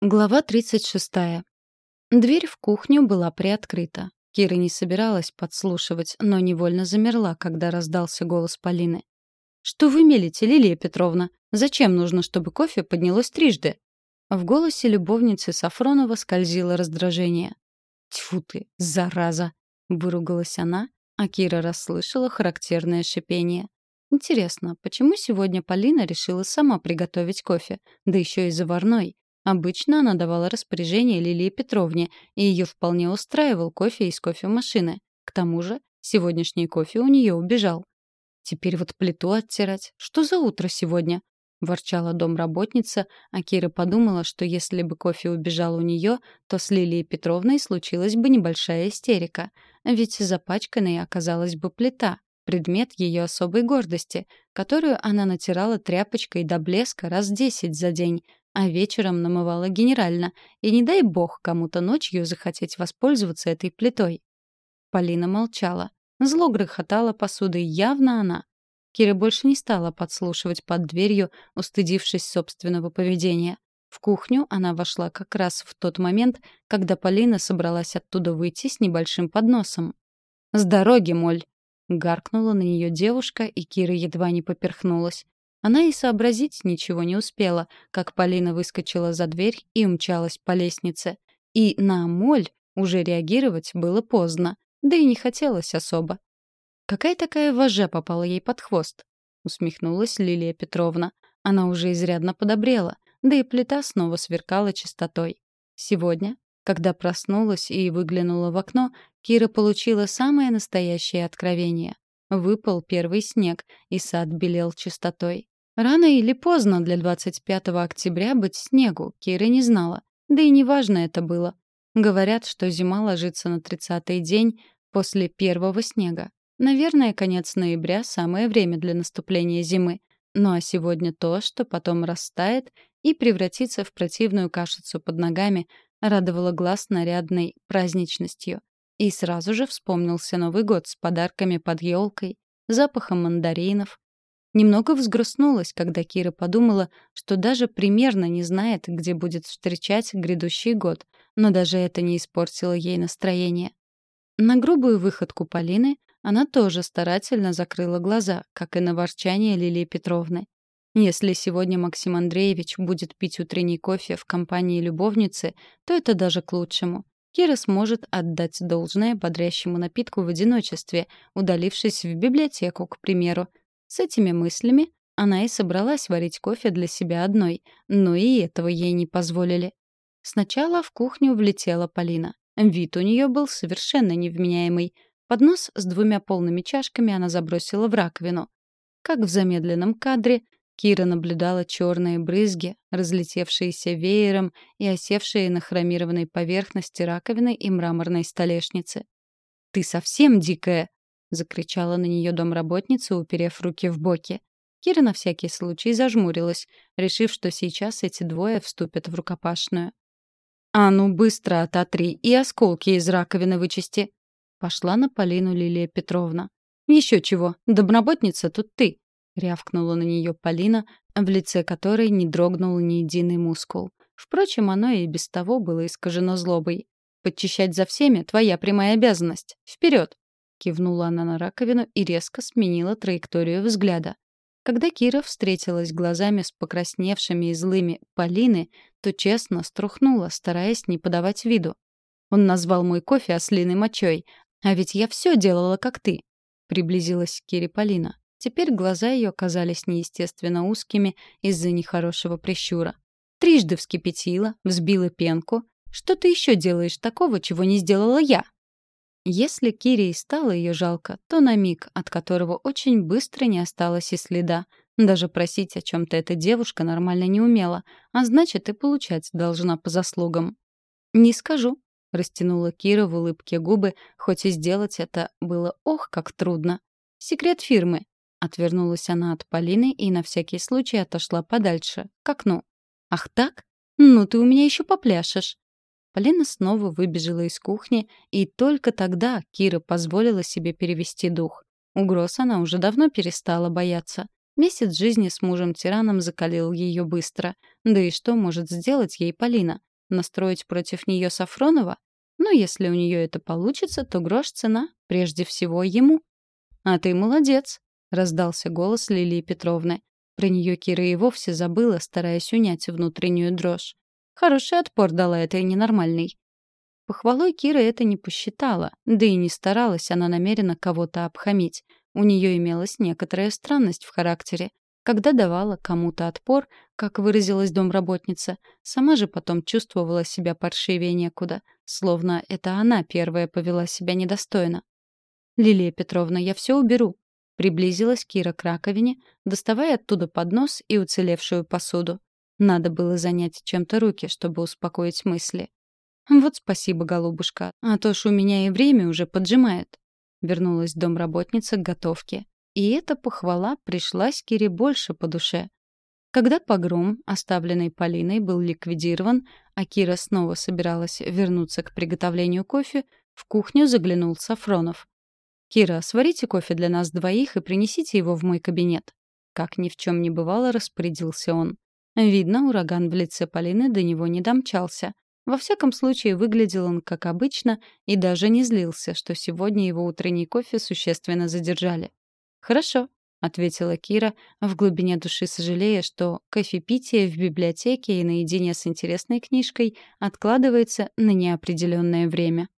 Глава 36. Дверь в кухню была приоткрыта. Кира не собиралась подслушивать, но невольно замерла, когда раздался голос Полины. «Что вы мелите, Лилия Петровна? Зачем нужно, чтобы кофе поднялось трижды?» В голосе любовницы Сафронова скользило раздражение. «Тьфу ты, зараза!» — выругалась она, а Кира расслышала характерное шипение. Интересно, почему сегодня Полина решила сама приготовить кофе, да еще и заварной? Обычно она давала распоряжение Лилии Петровне, и ее вполне устраивал кофе из кофемашины. К тому же сегодняшний кофе у нее убежал. «Теперь вот плиту оттирать. Что за утро сегодня?» — ворчала домработница, а Кира подумала, что если бы кофе убежал у нее, то с Лилией Петровной случилась бы небольшая истерика. Ведь запачканной оказалась бы плита, предмет ее особой гордости, которую она натирала тряпочкой до блеска раз десять за день, а вечером намывала генерально, и не дай бог кому-то ночью захотеть воспользоваться этой плитой. Полина молчала. Зло грохотала посудой, явно она. Кира больше не стала подслушивать под дверью, устыдившись собственного поведения. В кухню она вошла как раз в тот момент, когда Полина собралась оттуда выйти с небольшим подносом. «С дороги, моль!» — гаркнула на нее девушка, и Кира едва не поперхнулась. Она и сообразить ничего не успела, как Полина выскочила за дверь и умчалась по лестнице. И на моль уже реагировать было поздно, да и не хотелось особо. «Какая такая вожа попала ей под хвост?» — усмехнулась Лилия Петровна. Она уже изрядно подобрела, да и плита снова сверкала чистотой. Сегодня, когда проснулась и выглянула в окно, Кира получила самое настоящее откровение. Выпал первый снег, и сад белел чистотой. Рано или поздно для 25 октября быть снегу, Кира не знала. Да и неважно это было. Говорят, что зима ложится на 30-й день после первого снега. Наверное, конец ноября — самое время для наступления зимы. Ну а сегодня то, что потом растает и превратится в противную кашицу под ногами, радовало глаз нарядной праздничностью. И сразу же вспомнился Новый год с подарками под елкой, запахом мандаринов. Немного взгрустнулась, когда Кира подумала, что даже примерно не знает, где будет встречать грядущий год, но даже это не испортило ей настроение. На грубую выходку Полины она тоже старательно закрыла глаза, как и на ворчание Лилии Петровны. Если сегодня Максим Андреевич будет пить утренний кофе в компании любовницы, то это даже к лучшему. Кира сможет отдать должное бодрящему напитку в одиночестве, удалившись в библиотеку, к примеру. С этими мыслями она и собралась варить кофе для себя одной, но и этого ей не позволили. Сначала в кухню влетела Полина. Вид у нее был совершенно невменяемый. Поднос с двумя полными чашками она забросила в раковину. Как в замедленном кадре, Кира наблюдала черные брызги, разлетевшиеся веером и осевшие на хромированной поверхности раковины и мраморной столешницы. «Ты совсем дикая!» — закричала на нее домработница, уперев руки в боки. Кира на всякий случай зажмурилась, решив, что сейчас эти двое вступят в рукопашную. «А ну, быстро ототри и осколки из раковины вычисти!» Пошла на Полину Лилия Петровна. «Еще чего, домработница тут ты!» рявкнула на нее Полина, в лице которой не дрогнул ни единый мускул. Впрочем, оно и без того было искажено злобой. «Подчищать за всеми — твоя прямая обязанность. Вперед!» Кивнула она на раковину и резко сменила траекторию взгляда. Когда Кира встретилась глазами с покрасневшими и злыми Полины, то честно струхнула, стараясь не подавать виду. «Он назвал мой кофе ослиной мочой, а ведь я все делала, как ты», — приблизилась к Кире Полина. Теперь глаза ее казались неестественно узкими из-за нехорошего прищура. Трижды вскипятила, взбила пенку. Что ты еще делаешь такого, чего не сделала я? Если Кире и стало ее жалко, то на миг, от которого очень быстро не осталось и следа. Даже просить о чем-то эта девушка нормально не умела, а значит и получать должна по заслугам. «Не скажу», — растянула Кира в улыбке губы, хоть и сделать это было ох, как трудно. «Секрет фирмы. Отвернулась она от Полины и на всякий случай отошла подальше, к окну. «Ах так? Ну ты у меня еще попляшешь!» Полина снова выбежала из кухни, и только тогда Кира позволила себе перевести дух. Угроз она уже давно перестала бояться. Месяц жизни с мужем-тираном закалил ее быстро. Да и что может сделать ей Полина? Настроить против нее Сафронова? Но если у нее это получится, то грош цена, прежде всего, ему. «А ты молодец», — раздался голос Лилии Петровны. Про нее Кира и вовсе забыла, стараясь унять внутреннюю дрожь. Хороший отпор дала этой ненормальной. Похвалой Кира это не посчитала, да и не старалась она намеренно кого-то обхамить. У нее имелась некоторая странность в характере. Когда давала кому-то отпор, как выразилась домработница, сама же потом чувствовала себя паршивее некуда, словно это она первая повела себя недостойно. «Лилия Петровна, я все уберу», — приблизилась Кира к раковине, доставая оттуда поднос и уцелевшую посуду. Надо было занять чем-то руки, чтобы успокоить мысли. «Вот спасибо, голубушка, а то ж у меня и время уже поджимает». Вернулась домработница к готовке. И эта похвала пришлась Кире больше по душе. Когда погром, оставленный Полиной, был ликвидирован, а Кира снова собиралась вернуться к приготовлению кофе, в кухню заглянул Сафронов. «Кира, сварите кофе для нас двоих и принесите его в мой кабинет». Как ни в чем не бывало, распорядился он. Видно, ураган в лице Полины до него не домчался. Во всяком случае, выглядел он как обычно и даже не злился, что сегодня его утренний кофе существенно задержали. «Хорошо», — ответила Кира, в глубине души сожалея, что кофепитие в библиотеке и наедине с интересной книжкой откладывается на неопределенное время.